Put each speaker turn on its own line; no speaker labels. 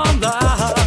on the